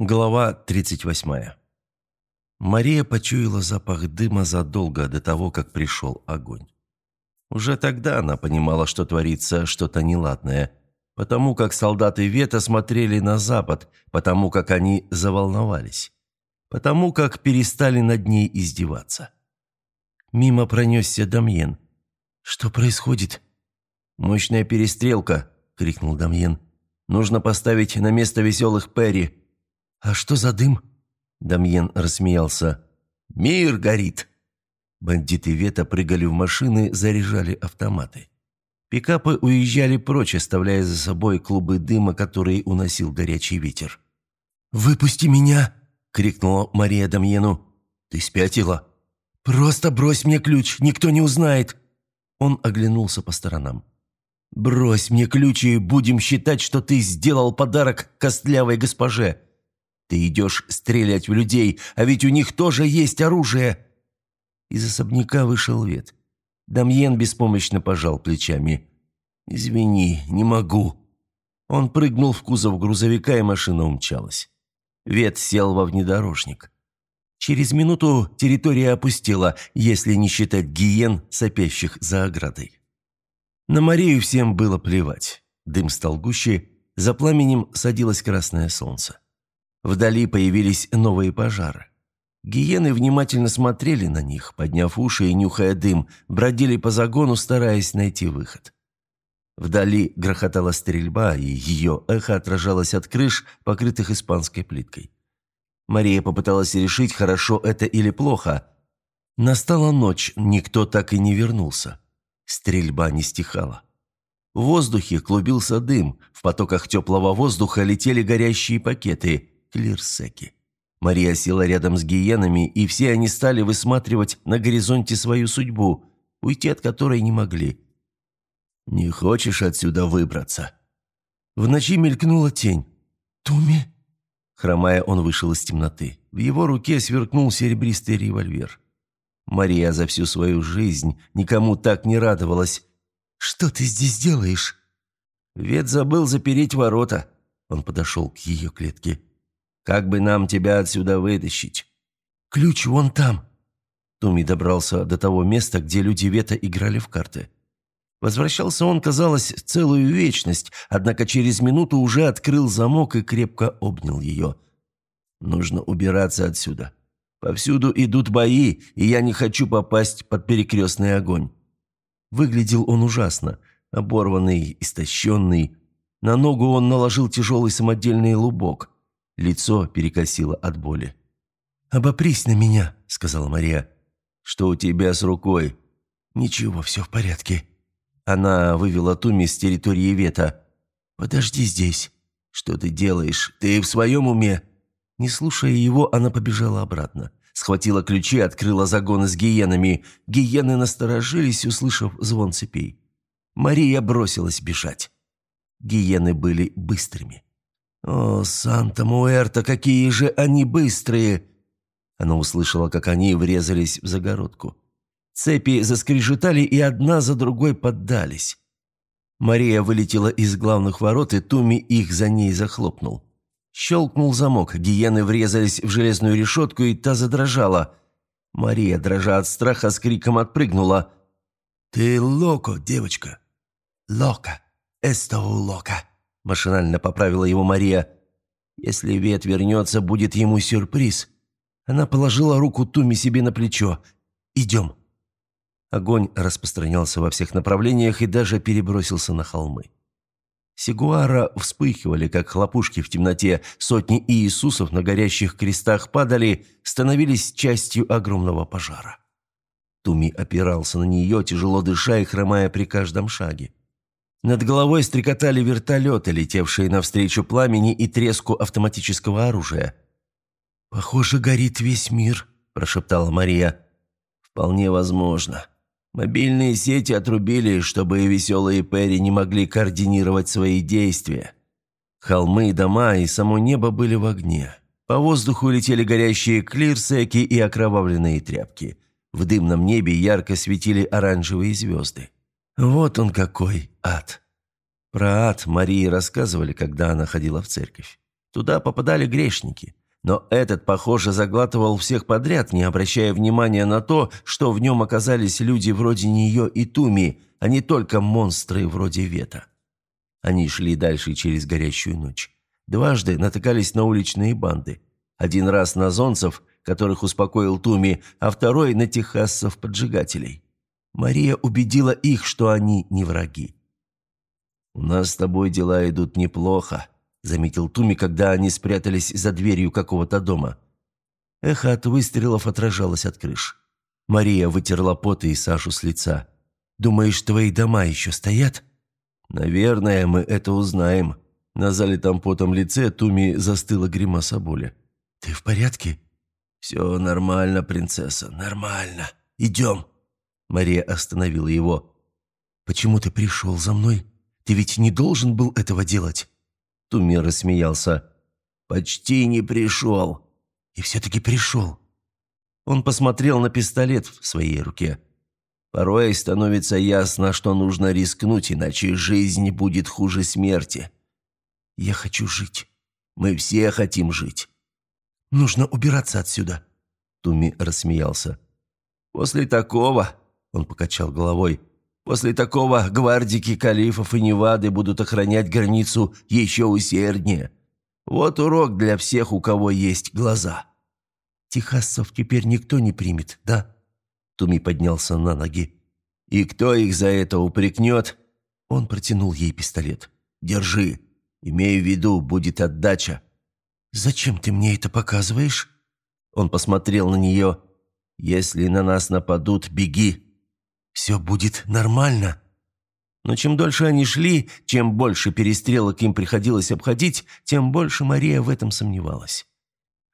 Глава 38. Мария почуяла запах дыма задолго до того, как пришел огонь. Уже тогда она понимала, что творится что-то неладное, потому как солдаты Вета смотрели на запад, потому как они заволновались, потому как перестали над ней издеваться. Мимо пронесся Дамьен. «Что происходит?» «Мощная перестрелка!» — крикнул Дамьен. «Нужно поставить на место веселых Перри!» «А что за дым?» Дамьен рассмеялся. «Мир горит!» Бандиты Вета прыгали в машины, заряжали автоматы. Пикапы уезжали прочь, оставляя за собой клубы дыма, которые уносил горячий ветер. «Выпусти меня!» — крикнула Мария Дамьену. «Ты спятила?» «Просто брось мне ключ, никто не узнает!» Он оглянулся по сторонам. «Брось мне ключ и будем считать, что ты сделал подарок костлявой госпоже!» Ты идешь стрелять в людей, а ведь у них тоже есть оружие!» Из особняка вышел Вет. Дамьен беспомощно пожал плечами. «Извини, не могу». Он прыгнул в кузов грузовика, и машина умчалась. Вет сел во внедорожник. Через минуту территория опустела, если не считать гиен, сопящих за оградой. На Марию всем было плевать. Дым стал гуще, за пламенем садилось красное солнце. Вдали появились новые пожары. Гиены внимательно смотрели на них, подняв уши и нюхая дым, бродили по загону, стараясь найти выход. Вдали грохотала стрельба, и ее эхо отражалось от крыш, покрытых испанской плиткой. Мария попыталась решить, хорошо это или плохо. Настала ночь, никто так и не вернулся. Стрельба не стихала. В воздухе клубился дым, в потоках теплого воздуха летели горящие пакеты – Клирсеки. Мария села рядом с гиенами, и все они стали высматривать на горизонте свою судьбу, уйти от которой не могли. «Не хочешь отсюда выбраться?» В ночи мелькнула тень. «Туми?» Хромая, он вышел из темноты. В его руке сверкнул серебристый револьвер. Мария за всю свою жизнь никому так не радовалась. «Что ты здесь делаешь?» Вет забыл запереть ворота. Он подошел к ее клетке. Как бы нам тебя отсюда вытащить?» «Ключ вон там». Туми добрался до того места, где люди Вета играли в карты. Возвращался он, казалось, целую вечность, однако через минуту уже открыл замок и крепко обнял ее. «Нужно убираться отсюда. Повсюду идут бои, и я не хочу попасть под перекрестный огонь». Выглядел он ужасно, оборванный, истощенный. На ногу он наложил тяжелый самодельный лубок – Лицо перекосило от боли. «Обопрись на меня», — сказала Мария. «Что у тебя с рукой?» «Ничего, все в порядке». Она вывела Туми с территории Вета. «Подожди здесь». «Что ты делаешь? Ты в своем уме?» Не слушая его, она побежала обратно. Схватила ключи, открыла загоны с гиенами. Гиены насторожились, услышав звон цепей. Мария бросилась бежать. Гиены были быстрыми. «О, Санта-Муэрта, какие же они быстрые!» Она услышала, как они врезались в загородку. Цепи заскрежетали и одна за другой поддались. Мария вылетела из главных ворот, и Туми их за ней захлопнул. Щелкнул замок, гиены врезались в железную решетку, и та задрожала. Мария, дрожа от страха, с криком отпрыгнула. «Ты локо, девочка!» «Лока! Эстоу лока!» Машинально поправила его Мария. «Если Вет вернется, будет ему сюрприз». Она положила руку Туми себе на плечо. «Идем». Огонь распространялся во всех направлениях и даже перебросился на холмы. Сигуара вспыхивали, как хлопушки в темноте, сотни Иисусов на горящих крестах падали, становились частью огромного пожара. Туми опирался на нее, тяжело дыша и хромая при каждом шаге. Над головой стрекотали вертолеты, летевшие навстречу пламени и треску автоматического оружия. «Похоже, горит весь мир», – прошептала Мария. «Вполне возможно. Мобильные сети отрубили, чтобы веселые Перри не могли координировать свои действия. Холмы, дома и само небо были в огне. По воздуху летели горящие клирсеки и окровавленные тряпки. В дымном небе ярко светили оранжевые звезды. Вот он какой ад. Про ад Марии рассказывали, когда она ходила в церковь. Туда попадали грешники. Но этот, похоже, заглатывал всех подряд, не обращая внимания на то, что в нем оказались люди вроде нее и Туми, а не только монстры вроде Вета. Они шли дальше через горящую ночь. Дважды натыкались на уличные банды. Один раз на зонцев, которых успокоил Туми, а второй на техассов-поджигателей. Мария убедила их, что они не враги. «У нас с тобой дела идут неплохо», — заметил Туми, когда они спрятались за дверью какого-то дома. Эхо от выстрелов отражалось от крыш. Мария вытерла пот и Сашу с лица. «Думаешь, твои дома еще стоят?» «Наверное, мы это узнаем». На залитом потом лице Туми застыла гримаса боли. «Ты в порядке?» «Все нормально, принцесса, нормально. Идем». Мария остановила его. «Почему ты пришел за мной? Ты ведь не должен был этого делать». Туми рассмеялся. «Почти не пришел». «И все-таки пришел». Он посмотрел на пистолет в своей руке. «Порой становится ясно, что нужно рискнуть, иначе жизнь будет хуже смерти». «Я хочу жить. Мы все хотим жить». «Нужно убираться отсюда», — Туми рассмеялся. «После такого», — он покачал головой, «после такого гвардики калифов и Невады будут охранять границу еще усерднее. Вот урок для всех, у кого есть глаза». «Техассов теперь никто не примет, да?» Туми поднялся на ноги. «И кто их за это упрекнет?» Он протянул ей пистолет. «Держи. Имею в виду, будет отдача. «Зачем ты мне это показываешь?» Он посмотрел на нее. «Если на нас нападут, беги. Все будет нормально». Но чем дольше они шли, чем больше перестрелок им приходилось обходить, тем больше Мария в этом сомневалась.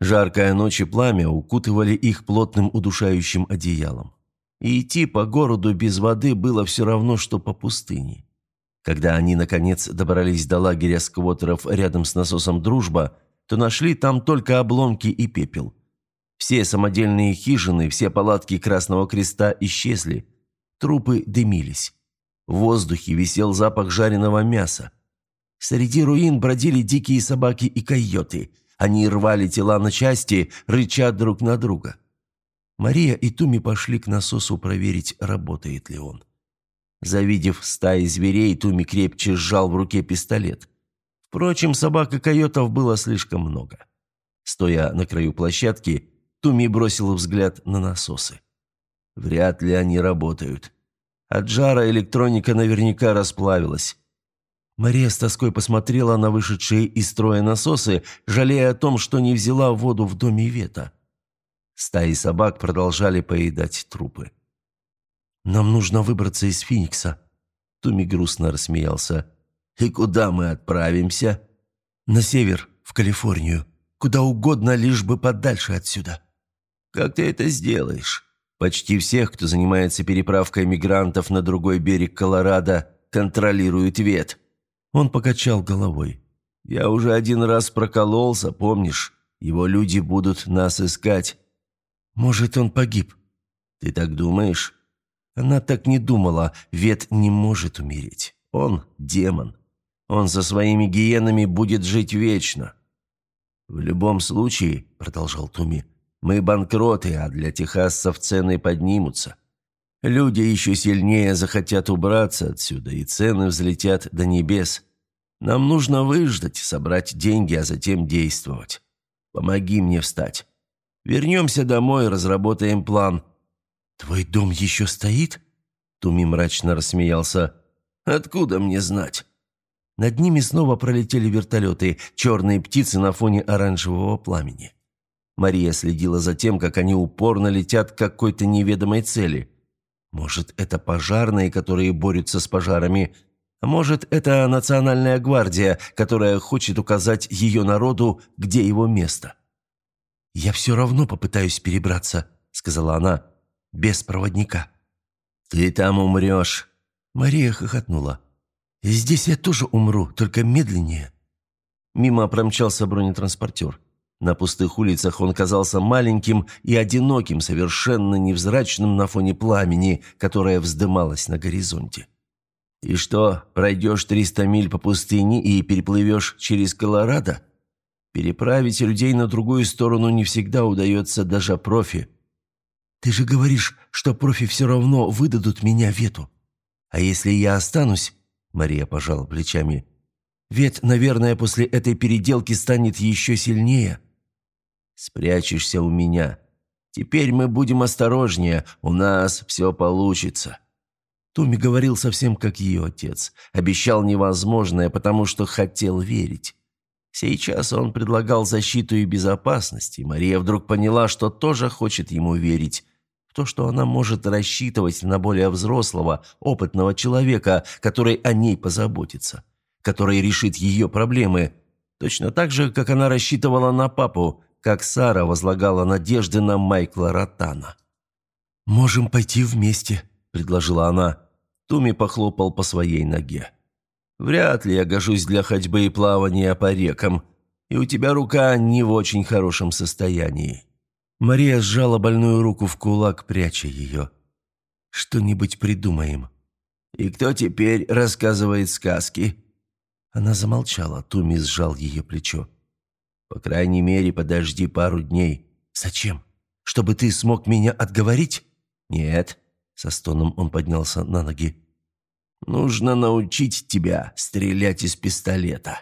Жаркая ночь и пламя укутывали их плотным удушающим одеялом. И идти по городу без воды было все равно, что по пустыне. Когда они, наконец, добрались до лагеря сквотеров рядом с насосом «Дружба», то нашли там только обломки и пепел. Все самодельные хижины, все палатки Красного Креста исчезли. Трупы дымились. В воздухе висел запах жареного мяса. Среди руин бродили дикие собаки и койоты. Они рвали тела на части, рыча друг на друга. Мария и Туми пошли к насосу проверить, работает ли он. Завидев стаи зверей, Туми крепче сжал в руке пистолет. Впрочем, собак и койотов было слишком много. Стоя на краю площадки, Туми бросил взгляд на насосы. Вряд ли они работают. От жара электроника наверняка расплавилась. Мария с тоской посмотрела на вышедшие из строя насосы, жалея о том, что не взяла воду в доме Вета. Стаи собак продолжали поедать трупы. «Нам нужно выбраться из Феникса», — Туми грустно рассмеялся. «И куда мы отправимся?» «На север, в Калифорнию. Куда угодно, лишь бы подальше отсюда». «Как ты это сделаешь?» Почти всех, кто занимается переправкой мигрантов на другой берег Колорадо, контролирует вет. Он покачал головой. «Я уже один раз прокололся, помнишь? Его люди будут нас искать». «Может, он погиб?» «Ты так думаешь?» Она так не думала, Вет не может умереть. Он демон. Он со своими гиенами будет жить вечно. «В любом случае», — продолжал Туми, — «мы банкроты, а для техассов цены поднимутся. Люди еще сильнее захотят убраться отсюда, и цены взлетят до небес. Нам нужно выждать, собрать деньги, а затем действовать. Помоги мне встать. Вернемся домой, разработаем план». «Твой дом еще стоит?» Туми мрачно рассмеялся. «Откуда мне знать?» Над ними снова пролетели вертолеты, черные птицы на фоне оранжевого пламени. Мария следила за тем, как они упорно летят к какой-то неведомой цели. Может, это пожарные, которые борются с пожарами, может, это национальная гвардия, которая хочет указать ее народу, где его место. «Я все равно попытаюсь перебраться», — сказала она, — «без проводника». «Ты там умрешь», — Мария хохотнула. «Здесь я тоже умру, только медленнее». Мимо промчался бронетранспортер. На пустых улицах он казался маленьким и одиноким, совершенно невзрачным на фоне пламени, которое вздымалось на горизонте. «И что, пройдешь 300 миль по пустыне и переплывешь через Колорадо?» Переправить людей на другую сторону не всегда удается даже профи. Ты же говоришь, что профи все равно выдадут меня Вету. А если я останусь, Мария пожала плечами, Вет, наверное, после этой переделки станет еще сильнее. Спрячешься у меня. Теперь мы будем осторожнее, у нас все получится. Туми говорил совсем как ее отец. Обещал невозможное, потому что хотел верить. Сейчас он предлагал защиту и безопасность, и Мария вдруг поняла, что тоже хочет ему верить. В то, что она может рассчитывать на более взрослого, опытного человека, который о ней позаботится, который решит ее проблемы. Точно так же, как она рассчитывала на папу, как Сара возлагала надежды на Майкла Ротана. «Можем пойти вместе», — предложила она. Туми похлопал по своей ноге. «Вряд ли я гожусь для ходьбы и плавания по рекам, и у тебя рука не в очень хорошем состоянии». Мария сжала больную руку в кулак, пряча ее. «Что-нибудь придумаем». «И кто теперь рассказывает сказки?» Она замолчала, Туми сжал ее плечо. «По крайней мере, подожди пару дней». «Зачем? Чтобы ты смог меня отговорить?» «Нет. Со стоном он поднялся на ноги. «Нужно научить тебя стрелять из пистолета».